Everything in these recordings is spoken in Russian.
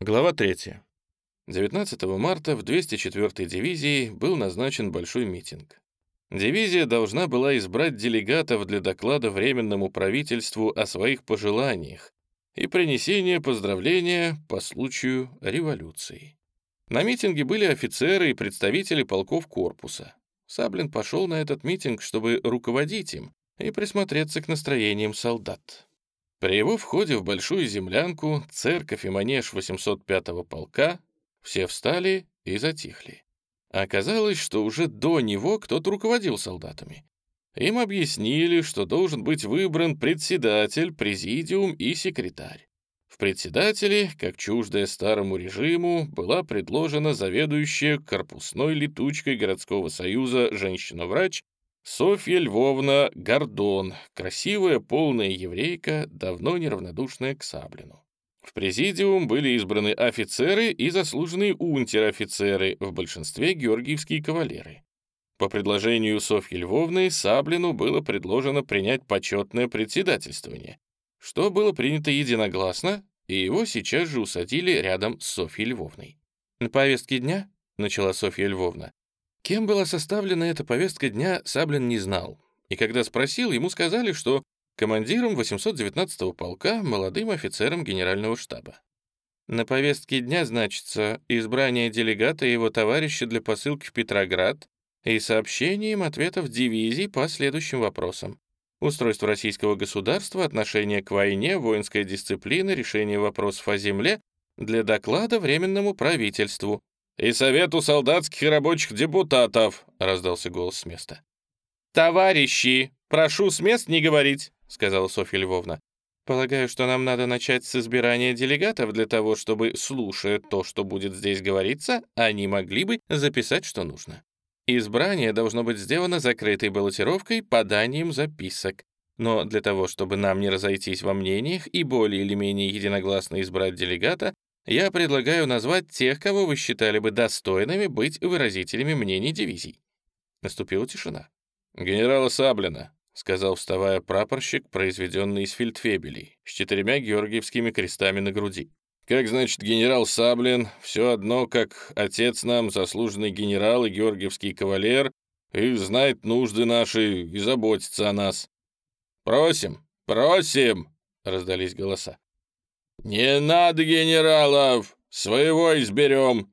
Глава 3. 19 марта в 204-й дивизии был назначен большой митинг. Дивизия должна была избрать делегатов для доклада Временному правительству о своих пожеланиях и принесения поздравления по случаю революции. На митинге были офицеры и представители полков корпуса. Саблин пошел на этот митинг, чтобы руководить им и присмотреться к настроениям солдат. При его входе в большую землянку, церковь и манеж 805-го полка, все встали и затихли. Оказалось, что уже до него кто-то руководил солдатами. Им объяснили, что должен быть выбран председатель, президиум и секретарь. В председателе, как чуждая старому режиму, была предложена заведующая корпусной летучкой городского союза женщина-врач Софья Львовна Гордон, красивая, полная еврейка, давно неравнодушная к Саблину. В президиум были избраны офицеры и заслуженные унтер-офицеры, в большинстве георгиевские кавалеры. По предложению Софьи Львовны Саблину было предложено принять почетное председательствование, что было принято единогласно, и его сейчас же усадили рядом с Софьей Львовной. «На повестке дня», — начала Софья Львовна, Кем была составлена эта повестка дня, Саблин не знал. И когда спросил, ему сказали, что командиром 819-го полка, молодым офицером генерального штаба. На повестке дня значится избрание делегата и его товарища для посылки в Петроград и сообщение им ответов дивизий по следующим вопросам. Устройство российского государства, отношение к войне, воинская дисциплина, решение вопросов о земле для доклада Временному правительству, «И Совету солдатских и рабочих депутатов», — раздался голос с места. «Товарищи, прошу с мест не говорить», — сказала Софья Львовна. «Полагаю, что нам надо начать с избирания делегатов для того, чтобы, слушая то, что будет здесь говориться, они могли бы записать, что нужно. Избрание должно быть сделано закрытой баллотировкой, поданием записок. Но для того, чтобы нам не разойтись во мнениях и более или менее единогласно избрать делегата, я предлагаю назвать тех, кого вы считали бы достойными быть выразителями мнений дивизий». Наступила тишина. «Генерала Саблина», — сказал, вставая прапорщик, произведенный из фельдфебелей, с четырьмя георгиевскими крестами на груди. «Как, значит, генерал Саблин, все одно, как отец нам, заслуженный генерал и георгиевский кавалер, и знает нужды наши, и заботится о нас. Просим, просим!» — раздались голоса. «Не надо генералов! Своего изберем!»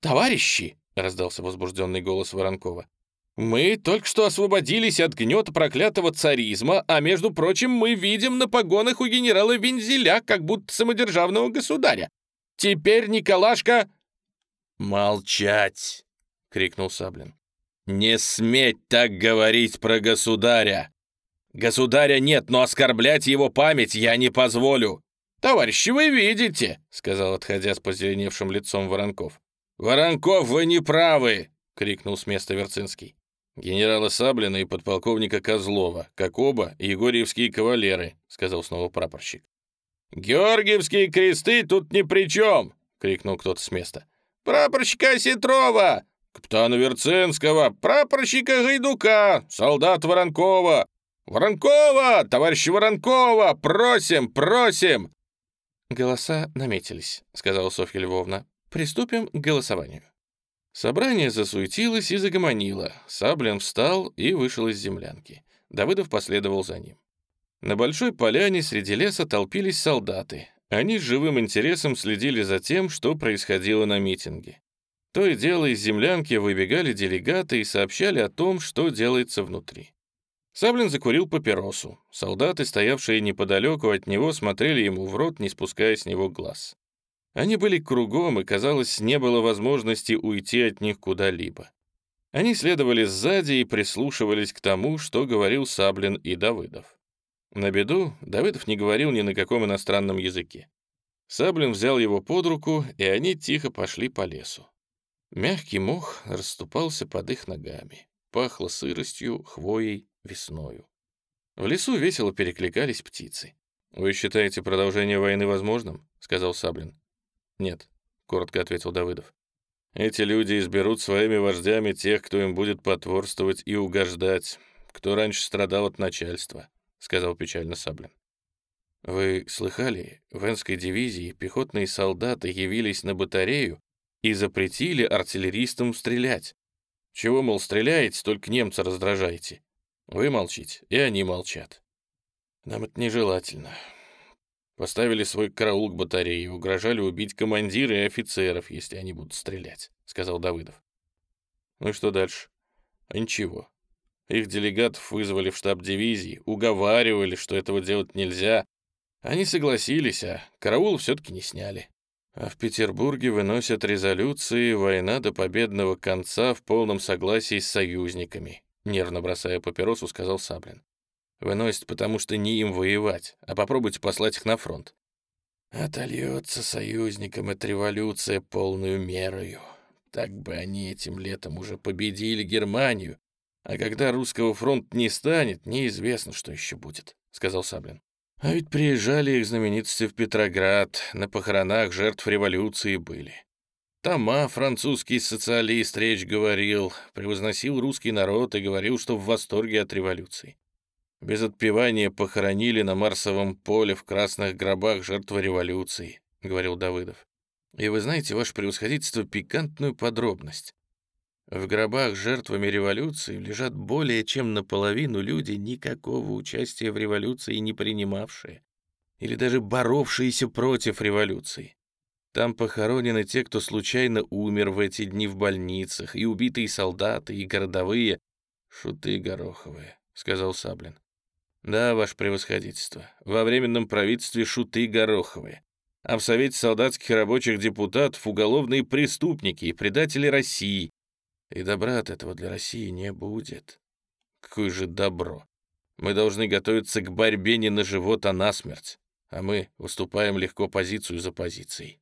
«Товарищи!» — раздался возбужденный голос Воронкова. «Мы только что освободились от гнета проклятого царизма, а, между прочим, мы видим на погонах у генерала Вензеля как будто самодержавного государя. Теперь Николашка...» «Молчать!» — крикнул Саблин. «Не сметь так говорить про государя! Государя нет, но оскорблять его память я не позволю. «Товарищи, вы видите», — сказал, отходя с позеленевшим лицом Воронков. «Воронков, вы не правы!» — крикнул с места Верцинский. «Генерала Саблина и подполковника Козлова, как оба егорьевские кавалеры», — сказал снова прапорщик. «Георгиевские кресты тут ни при чем!» — крикнул кто-то с места. «Прапорщика Ситрова! Капитана Верцинского! Прапорщика Гайдука! Солдат Воронкова! Воронкова! Товарищ Воронкова! Просим, просим!» «Голоса наметились», — сказала Софья Львовна. «Приступим к голосованию». Собрание засуетилось и загомонило. Саблин встал и вышел из землянки. Давыдов последовал за ним. На большой поляне среди леса толпились солдаты. Они с живым интересом следили за тем, что происходило на митинге. То и дело из землянки выбегали делегаты и сообщали о том, что делается внутри. Саблин закурил папиросу. Солдаты, стоявшие неподалеку от него, смотрели ему в рот, не спуская с него глаз. Они были кругом, и, казалось, не было возможности уйти от них куда-либо. Они следовали сзади и прислушивались к тому, что говорил Саблин и Давыдов. На беду Давыдов не говорил ни на каком иностранном языке. Саблин взял его под руку, и они тихо пошли по лесу. Мягкий мох расступался под их ногами. Пахло сыростью, хвоей весною. В лесу весело перекликались птицы. «Вы считаете продолжение войны возможным?» — сказал Саблин. «Нет», — коротко ответил Давыдов. «Эти люди изберут своими вождями тех, кто им будет потворствовать и угождать, кто раньше страдал от начальства», — сказал печально Саблин. Вы слыхали, в Энской дивизии пехотные солдаты явились на батарею и запретили артиллеристам стрелять. Чего, мол, стреляете, только немца раздражаете. Вы молчите, и они молчат. Нам это нежелательно. Поставили свой караул к батарее, угрожали убить командира и офицеров, если они будут стрелять, сказал Давыдов. Ну и что дальше? А ничего. Их делегатов вызвали в штаб дивизии, уговаривали, что этого делать нельзя. Они согласились, а караул все-таки не сняли. А в Петербурге выносят резолюции «Война до победного конца в полном согласии с союзниками», нервно бросая папиросу, сказал Саблин. Выносят, потому что не им воевать, а попробуйте послать их на фронт. Отольется союзникам эта революция полную мерою. Так бы они этим летом уже победили Германию, а когда русского фронта не станет, неизвестно, что еще будет», — сказал Саблин. А ведь приезжали их знаменитости в Петроград, на похоронах жертв революции были. Тома, французский социалист, речь говорил, превозносил русский народ и говорил, что в восторге от революции. Без отпевания похоронили на Марсовом поле в красных гробах жертвы революции, — говорил Давыдов. И вы знаете, ваше превосходительство, пикантную подробность. В гробах жертвами революции лежат более чем наполовину люди, никакого участия в революции не принимавшие или даже боровшиеся против революции. Там похоронены те, кто случайно умер в эти дни в больницах, и убитые солдаты, и городовые. «Шуты гороховые», — сказал Саблин. «Да, ваше превосходительство, во временном правительстве шуты гороховые, а в Совете солдатских рабочих депутатов уголовные преступники и предатели России, и добра от этого для России не будет. Какое же добро? Мы должны готовиться к борьбе не на живот, а на смерть. А мы выступаем легко позицию за позицией.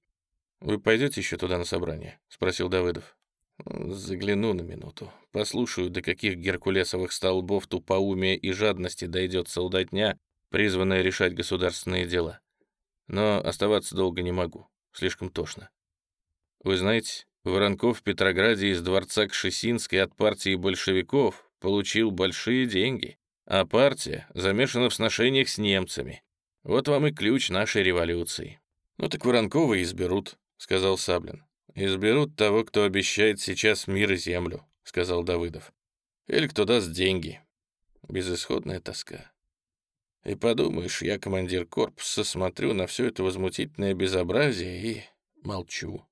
«Вы пойдете еще туда на собрание?» — спросил Давыдов. «Загляну на минуту. Послушаю, до каких геркулесовых столбов тупоумия и жадности дойдет солдатня, призванная решать государственные дела. Но оставаться долго не могу. Слишком тошно. Вы знаете, Воронков в Петрограде из дворца Кшесинской от партии большевиков получил большие деньги, а партия замешана в сношениях с немцами. Вот вам и ключ нашей революции. Ну так Воронкова изберут, сказал Саблин. Изберут того, кто обещает сейчас мир и землю, сказал Давыдов. Или кто даст деньги. Безысходная тоска. И подумаешь, я командир корпуса, смотрю на все это возмутительное безобразие и молчу.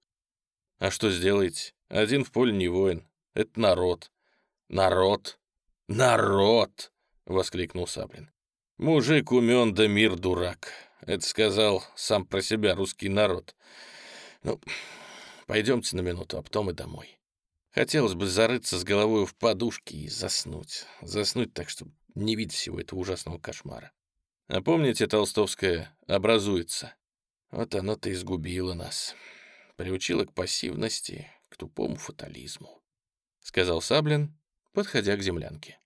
А что сделаете? Один в поле не воин. Это народ. Народ! Народ! — воскликнул Саблин. Мужик умен, да мир дурак. Это сказал сам про себя русский народ. Ну, пойдемте на минуту, а потом и домой. Хотелось бы зарыться с головой в подушке и заснуть. Заснуть так, чтобы не видеть всего этого ужасного кошмара. А помните, Толстовская образуется? Вот оно-то изгубило нас приучила к пассивности, к тупому фатализму», — сказал Саблин, подходя к землянке.